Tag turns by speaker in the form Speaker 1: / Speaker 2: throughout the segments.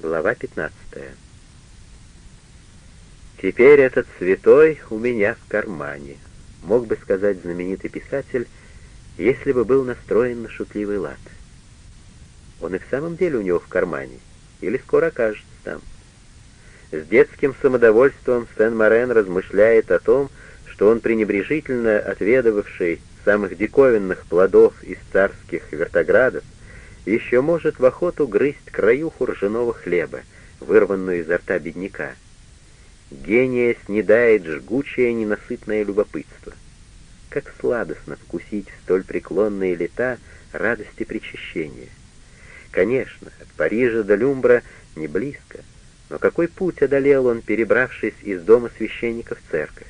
Speaker 1: Глава 15. «Теперь этот святой у меня в кармане», — мог бы сказать знаменитый писатель, если бы был настроен на шутливый лад. Он и в самом деле у него в кармане, или скоро окажется там. С детским самодовольством Сен-Морен размышляет о том, что он пренебрежительно отведывавший самых диковинных плодов из царских вертоградов, еще может в охоту грызть краюху ржаного хлеба, вырванную изо рта бедняка. Гения снедает жгучее ненасытное любопытство. Как сладостно вкусить в столь преклонные лета радости причащения. Конечно, от Парижа до Люмбра не близко, но какой путь одолел он, перебравшись из дома священника в церковь?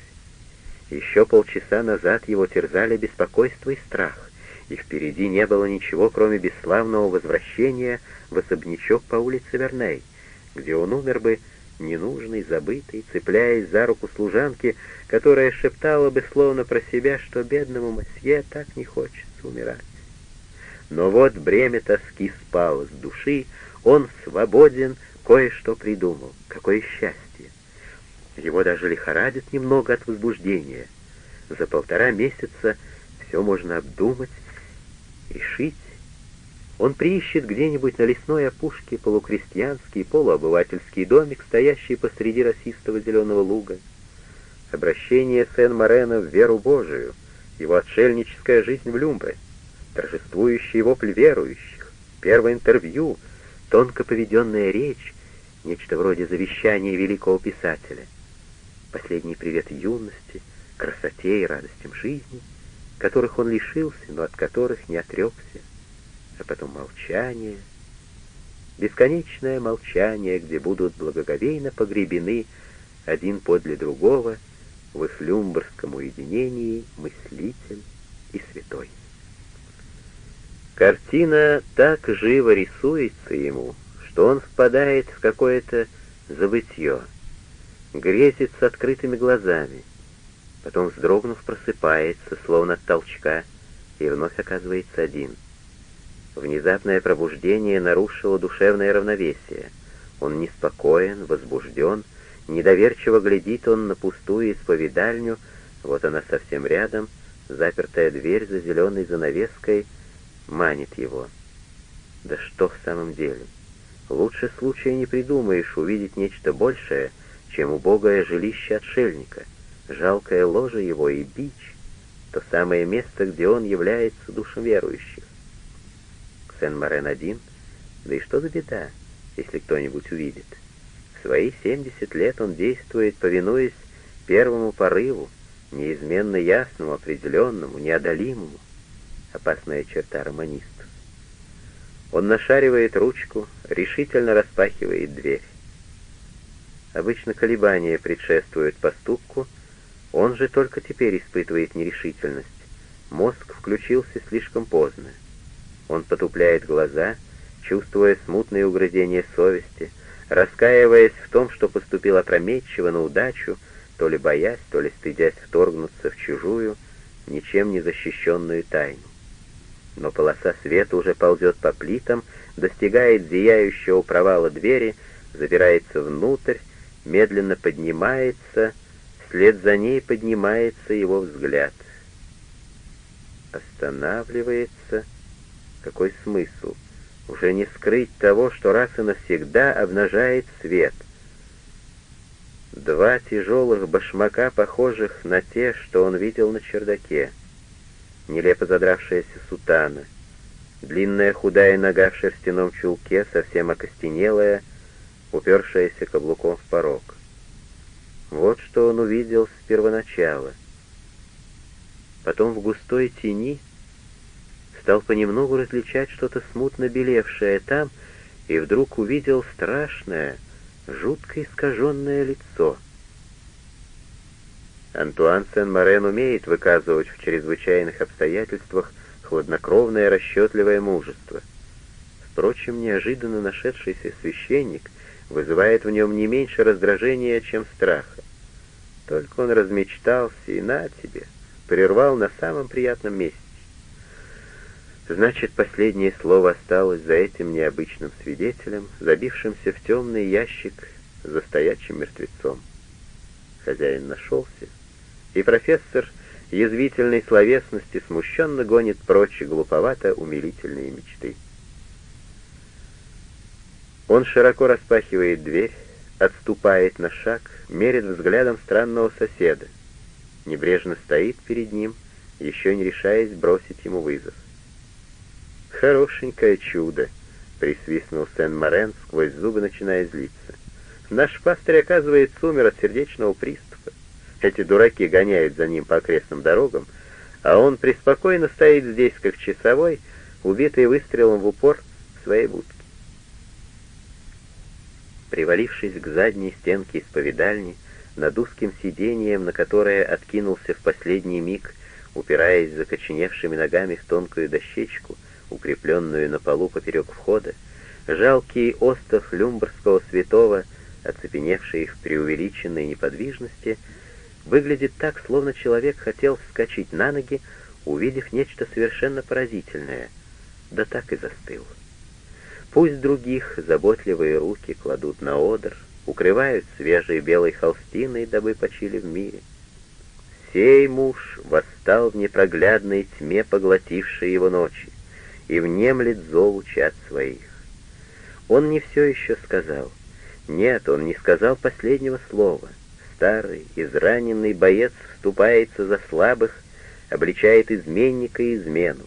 Speaker 1: Еще полчаса назад его терзали беспокойство и страх и впереди не было ничего, кроме бесславного возвращения в особнячок по улице Верней, где он умер бы ненужный, забытый, цепляясь за руку служанки, которая шептала бы словно про себя, что бедному Масье так не хочется умирать. Но вот бремя тоски спало с души, он свободен, кое-что придумал. Какое счастье! Его даже лихорадит немного от возбуждения. За полтора месяца все можно обдумать, решить. Он приищет где-нибудь на лесной опушке полукрестьянский, полуобывательский домик, стоящий посреди росистого зеленого луга. Обращение Сен-Морена в веру Божию, его отшельническая жизнь в Люмбре, торжествующий вопль верующих, первое интервью, тонко поведенная речь, нечто вроде завещания великого писателя, последний привет юности, красоте и радостям жизни — которых он лишился, но от которых не отрекся, а потом молчание, бесконечное молчание, где будут благоговейно погребены один подле другого в их люмбрском уединении мыслитель и святой. Картина так живо рисуется ему, что он впадает в какое-то забытье, грезит с открытыми глазами, потом, вздрогнув, просыпается, словно от толчка, и вновь оказывается один. Внезапное пробуждение нарушило душевное равновесие. Он неспокоен, возбужден, недоверчиво глядит он на пустую исповедальню, вот она совсем рядом, запертая дверь за зеленой занавеской манит его. Да что в самом деле? Лучше случая не придумаешь увидеть нечто большее, чем убогое жилище отшельника — жалкое ложе его и бич, то самое место, где он является душем верующих. Сен-Морен один, да и что за беда, если кто-нибудь увидит. В свои 70 лет он действует, повинуясь первому порыву, неизменно ясному, определенному, неодолимому. Опасная черта романистов. Он нашаривает ручку, решительно распахивает дверь. Обычно колебания предшествуют поступку, он же только теперь испытывает нерешительность. Мозг включился слишком поздно. Он потупляет глаза, чувствуя смутные угрызения совести, раскаиваясь в том, что поступил опрометчиво на удачу, то ли боясь, то ли стыдясь вторгнуться в чужую, ничем не защищенную тайну. Но полоса света уже ползет по плитам, достигает зияющего провала двери, забирается внутрь, медленно поднимается — Вслед за ней поднимается его взгляд. Останавливается. Какой смысл? Уже не скрыть того, что раз и навсегда обнажает свет. Два тяжелых башмака, похожих на те, что он видел на чердаке. Нелепо задравшаяся сутана. Длинная худая нога в шерстяном чулке, совсем окостенелая, упершаяся каблуком в порог. Вот что он увидел с первоначала. Потом в густой тени стал понемногу различать что-то смутно белевшее там, и вдруг увидел страшное, жутко искаженное лицо. Антуан Сен-Морен умеет выказывать в чрезвычайных обстоятельствах хладнокровное расчетливое мужество. Впрочем, неожиданно нашедшийся священник вызывает в нем не меньше раздражения, чем страха. Только он размечтался, и на тебе, прервал на самом приятном месте. Значит, последнее слово осталось за этим необычным свидетелем, забившимся в темный ящик за стоячим мертвецом. Хозяин нашелся, и профессор язвительной словесности смущенно гонит прочь глуповато умилительные мечты. Он широко распахивает дверь, отступает на шаг, мерит взглядом странного соседа, небрежно стоит перед ним, еще не решаясь бросить ему вызов. «Хорошенькое чудо!» — присвистнул Сен-Морен, сквозь зубы начиная злиться. «Наш пастырь, оказывается, умер от сердечного приступа. Эти дураки гоняют за ним по окрестным дорогам, а он преспокойно стоит здесь, как часовой, убитый выстрелом в упор в своей будке. Привалившись к задней стенке исповедальни, над узким сиденьем, на которое откинулся в последний миг, упираясь закоченевшими ногами в тонкую дощечку, укрепленную на полу поперек входа, жалкий остов люмбургского святого, оцепеневший в преувеличенной неподвижности, выглядит так, словно человек хотел вскочить на ноги, увидев нечто совершенно поразительное, да так и застыл. Пусть других заботливые руки кладут на одр, укрывают свежей белой холстиной, дабы почили в мире. Сей муж восстал в непроглядной тьме, поглотившей его ночи, и внемлет зову чад своих. Он не все еще сказал. Нет, он не сказал последнего слова. Старый, израненный боец вступается за слабых, обличает изменника и измену.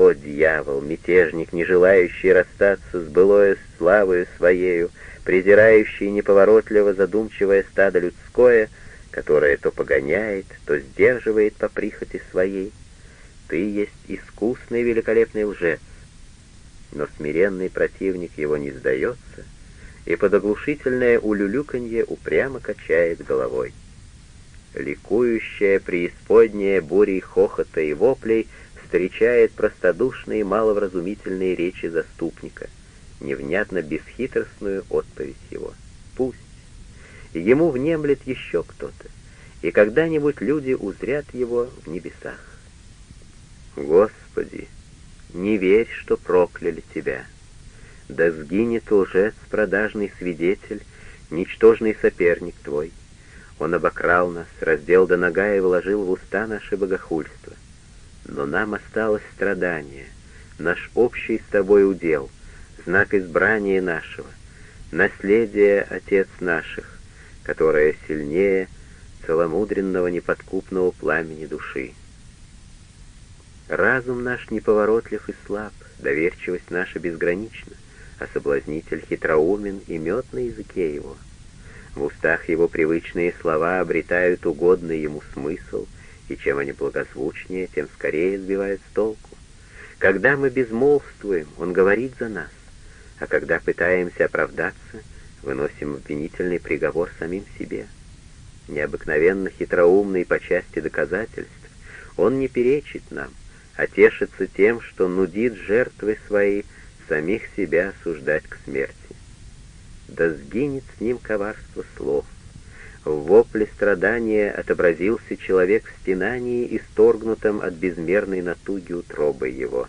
Speaker 1: О, дьявол, мятежник, не желающий расстаться с былою славою своею, презирающий неповоротливо задумчивое стадо людское, которое то погоняет, то сдерживает по прихоти своей. Ты есть искусный великолепный лжец, но смиренный противник его не сдается и под оглушительное улюлюканье упрямо качает головой. Ликующая преисподняя бурей хохота и воплей — встречает простодушные маловразумительные речи заступника, невнятно бесхитростную отповедь его. Пусть. Ему внемлет еще кто-то, и когда-нибудь люди узрят его в небесах. Господи, не верь, что прокляли тебя. Да сгинет лжец, продажный свидетель, ничтожный соперник твой. Он обокрал нас, раздел до нога и вложил в уста наше богохульство. Но нам осталось страдание, наш общий с тобой удел, знак избрания нашего, наследие отец наших, которое сильнее целомудренного неподкупного пламени души. Разум наш неповоротлив и слаб, доверчивость наша безгранична, а соблазнитель хитроумен и мед на языке его. В устах его привычные слова обретают угодный ему смысл — и чем они благозвучнее, тем скорее сбивают с толку. Когда мы безмолвствуем, он говорит за нас, а когда пытаемся оправдаться, выносим обвинительный приговор самим себе. Необыкновенно хитроумный по части доказательств, он не перечит нам, а тешится тем, что нудит жертвы свои самих себя осуждать к смерти. Да сгинет с ним коварство слов, в вопле страдания отобразился человек в стенании, исторгнутом от безмерной натуги утробы его.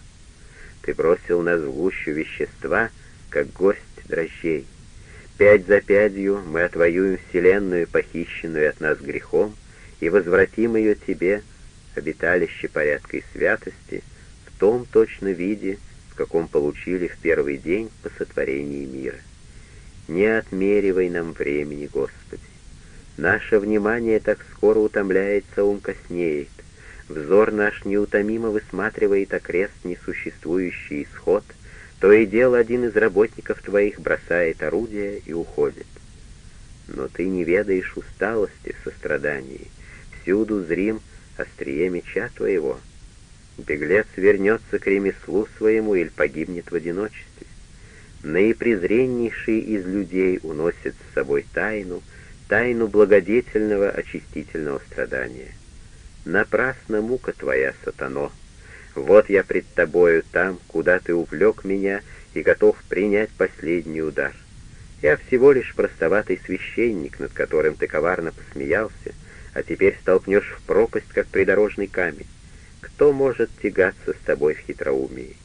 Speaker 1: Ты бросил нас в гущу вещества, как горсть дрожжей. Пять за пятью мы отвоюем вселенную, похищенную от нас грехом, и возвратим ее тебе, обиталище порядка и святости, в том точно виде, в каком получили в первый день по сотворении мира. Не отмеривай нам времени, Господи. Наше внимание так скоро утомляется, ум коснеет. Взор наш неутомимо высматривает окрест несуществующий исход, то и дело один из работников твоих бросает орудие и уходит. Но ты не ведаешь усталости в сострадании, всюду зрим острие меча твоего. Беглец вернется к ремеслу своему или погибнет в одиночестве. Наипрезреннейший из людей уносит с собой тайну, тайну благодетельного очистительного страдания. Напрасна мука твоя, сатано. Вот я пред тобою там, куда ты увлек меня и готов принять последний удар. Я всего лишь простоватый священник, над которым ты коварно посмеялся, а теперь столкнешь в пропасть, как придорожный камень. кто может тягаться с тобой в хитроумии?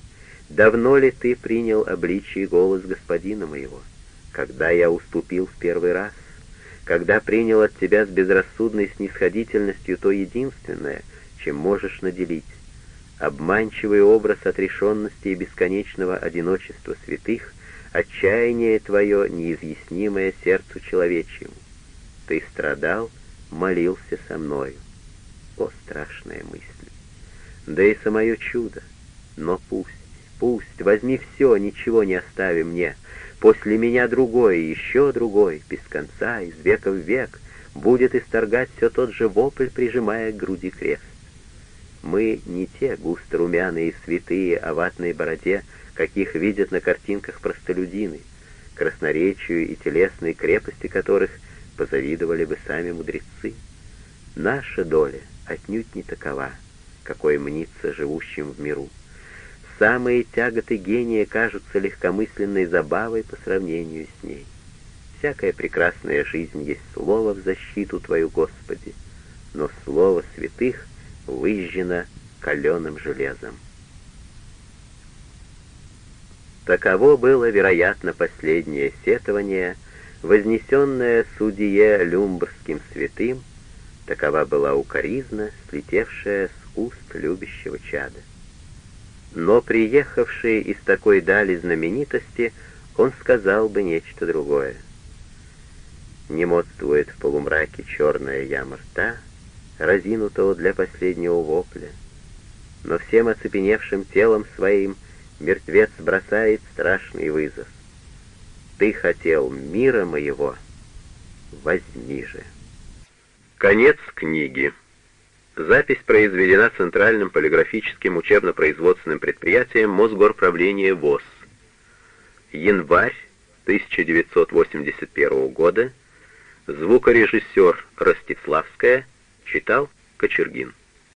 Speaker 1: Давно ли ты принял обличие и голос господина моего? Когда я уступил в первый раз? Когда принял от тебя с безрассудной снисходительностью то единственное, чем можешь наделить? Обманчивый образ отрешенности и бесконечного одиночества святых, отчаяние твое, неизъяснимое сердцу человечьему. Ты страдал, молился со мною. О, страшная мысль! Да и самое чудо! Но пусть, пусть, возьми все, ничего не остави мне. После меня другой, еще другой, без конца, из века в век, будет исторгать все тот же вопль, прижимая к груди крест. Мы не те густо румяные святые о ватной бороде, каких видят на картинках простолюдины, красноречию и телесной крепости которых позавидовали бы сами мудрецы. Наша доля отнюдь не такова, какой мнится живущим в миру. Самые тяготы гения кажутся легкомысленной забавой по сравнению с ней. Всякая прекрасная жизнь есть слово в защиту Твою, Господи, но слово святых выжжено каленым железом. Таково было, вероятно, последнее сетование, вознесенное судье Люмбрским святым, такова была укоризна, слетевшая с уст любящего чада. Но приехавший из такой дали знаменитости, он сказал бы нечто другое. Не модствует в полумраке черная яма рта, разинутого для последнего вопля, но всем оцепеневшим телом своим — мертвец бросает страшный вызов. Ты хотел мира моего, возьми же. Конец книги. Запись произведена Центральным полиграфическим учебно-производственным предприятием Мосгорправления ВОЗ. Январь 1981 года. Звукорежиссер Ростиславская читал Кочергин.